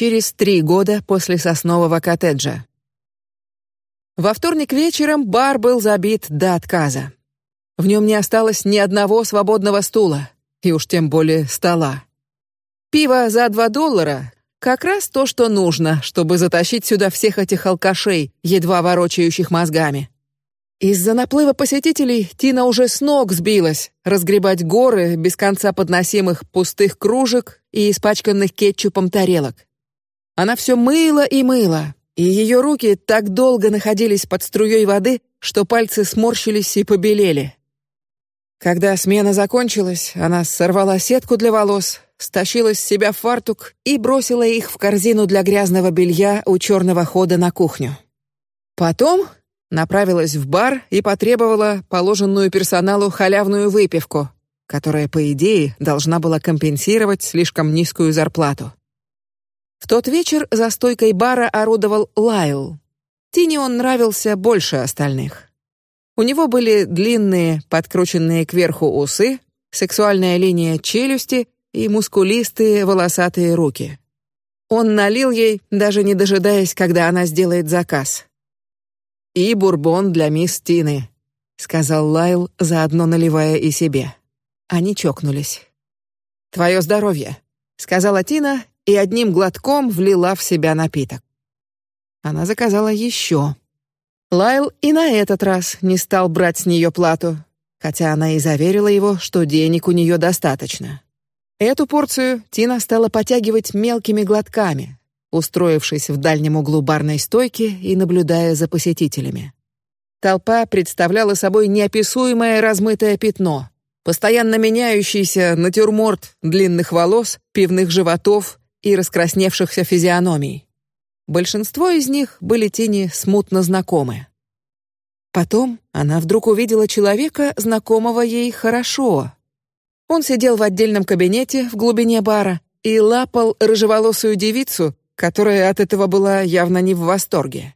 через три года после соснового коттеджа. Во вторник вечером бар был забит до отказа. В нем не осталось ни одного свободного стула, и уж тем более стола. Пиво за два доллара — как раз то, что нужно, чтобы затащить сюда всех этих алкашей, едва ворочающих мозгами. Из-за наплыва посетителей Тина уже с ног сбилась, разгребать горы без конца подносимых пустых кружек и испачканных кетчупом тарелок. Она все мыла и мыла, и ее руки так долго находились под струей воды, что пальцы сморщились и побелели. Когда смена закончилась, она сорвала сетку для волос, стащила с себя фартук и бросила их в корзину для грязного белья у черного хода на кухню. Потом направилась в бар и потребовала положенную персоналу халявную выпивку, которая по идее должна была компенсировать слишком низкую зарплату. В тот вечер за стойкой бара орудовал Лайл. Тине он нравился больше остальных. У него были длинные, подкрученные кверху усы, сексуальная линия челюсти и мускулистые волосатые руки. Он налил ей, даже не дожидаясь, когда она сделает заказ. И бурбон для мисс Тины, сказал Лайл, заодно наливая и себе. Они чокнулись. Твое здоровье, сказала Тина и одним глотком влила в себя напиток. Она заказала еще. Лайл и на этот раз не стал брать с нее плату, хотя она и заверила его, что денег у нее достаточно. Эту порцию Тина стала потягивать мелкими глотками, устроившись в дальнем углу барной стойки и наблюдая за посетителями. Толпа представляла собой неописуемое размытое пятно, постоянно меняющийся натюрморт длинных волос, пивных животов и раскрасневшихся физиономий. Большинство из них были тени смутно знакомы. Потом она вдруг увидела человека, знакомого ей хорошо. Он сидел в отдельном кабинете в глубине бара и лапал рыжеволосую девицу, которая от этого была явно не в восторге.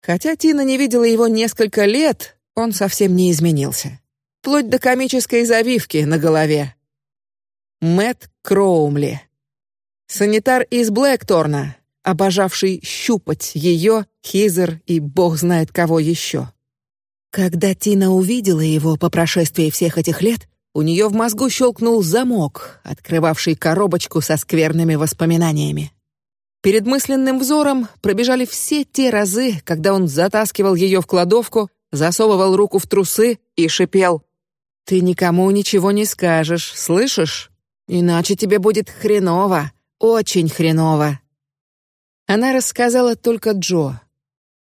Хотя Тина не видела его несколько лет, он совсем не изменился, вплоть до комической завивки на голове. Мэт Кроумли, санитар из Блэкторна, обожавший щупать ее, Хизер и бог знает кого еще. Когда Тина увидела его по прошествии всех этих лет, у нее в мозгу щелкнул замок, открывавший коробочку со скверными воспоминаниями. Перед мысленным взором пробежали все те разы, когда он затаскивал ее в кладовку, засовывал руку в трусы и шипел: "Ты никому ничего не скажешь, слышишь? Иначе тебе будет хреново, очень хреново". Она рассказала только Джо.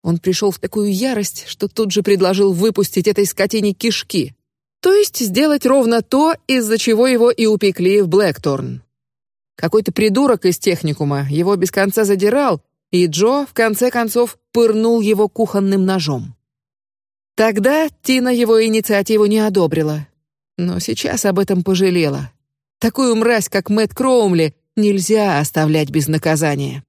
Он пришел в такую ярость, что тут же предложил выпустить этой скотине кишки, то есть сделать ровно то, из-за чего его и упекли в Блэкторн. Какой-то придурок из техникума его без конца задирал, и Джо в конце концов пырнул его кухонным ножом. Тогда Тина его инициативу не одобрила, но сейчас об этом пожалела. Такую мразь, как Мэтт Кроумли, нельзя оставлять без наказания.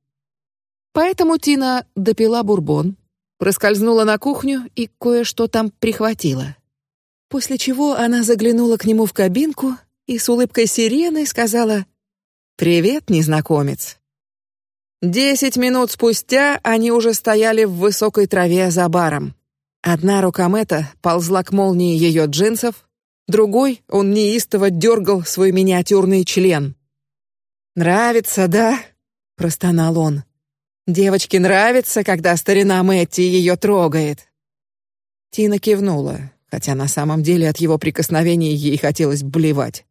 Поэтому Тина допила бурбон, проскользнула на кухню и кое-что там прихватила. После чего она заглянула к нему в кабинку и с улыбкой сирены сказала: "Привет, незнакомец". Десять минут спустя они уже стояли в высокой траве за баром. Одна рука Мэта ползла к молнии ее джинсов, другой он неистово дергал свой миниатюрный член. Нравится, да? простонал он. Девочке нравится, когда старина Мэтти ее трогает. Тина кивнула, хотя на самом деле от его прикосновений ей хотелось блевать.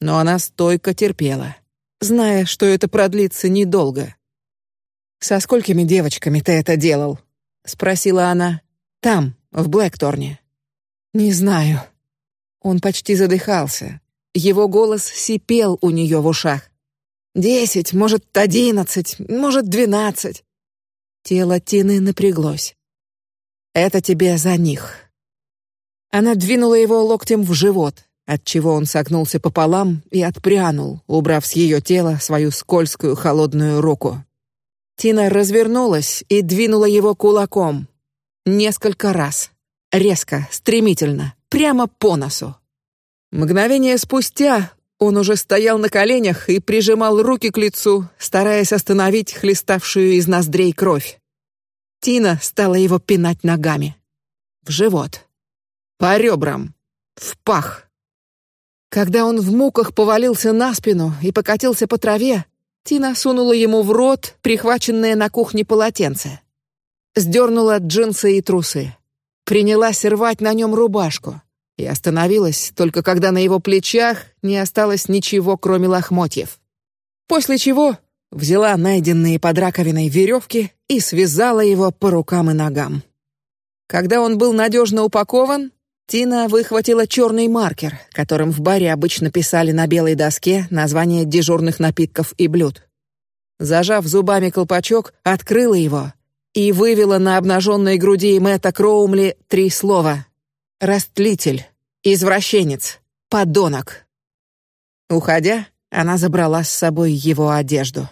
Но она стойко терпела, зная, что это продлится недолго. Со сколькими девочками ты это делал? – спросила она. Там, в Блэкторне. Не знаю. Он почти задыхался. Его голос сипел у нее в ушах. Десять, может, одиннадцать, может, двенадцать. Тело Тины напряглось. Это тебе за них. Она двинула его локтем в живот, от чего он согнулся пополам и отпрянул, убрав с ее тела свою скользкую холодную руку. Тина развернулась и двинула его кулаком несколько раз, резко, стремительно, прямо по носу. Мгновение спустя Он уже стоял на коленях и прижимал руки к лицу, стараясь остановить хлеставшую из ноздрей кровь. Тина стала его пинать ногами. В живот. По ребрам. В пах. Когда он в муках повалился на спину и покатился по траве, Тина сунула ему в рот прихваченное на кухне полотенце. Сдернула джинсы и трусы. Принялась рвать на нем рубашку и остановилась только когда на его плечах не осталось ничего, кроме лохмотьев. После чего взяла найденные под раковиной веревки и связала его по рукам и ногам. Когда он был надежно упакован, Тина выхватила черный маркер, которым в баре обычно писали на белой доске названия дежурных напитков и блюд. Зажав зубами колпачок, открыла его и вывела на обнаженной груди Мэтта Кроумли три слова: растлитель, извращенец, подонок. Уходя, она забрала с собой его одежду.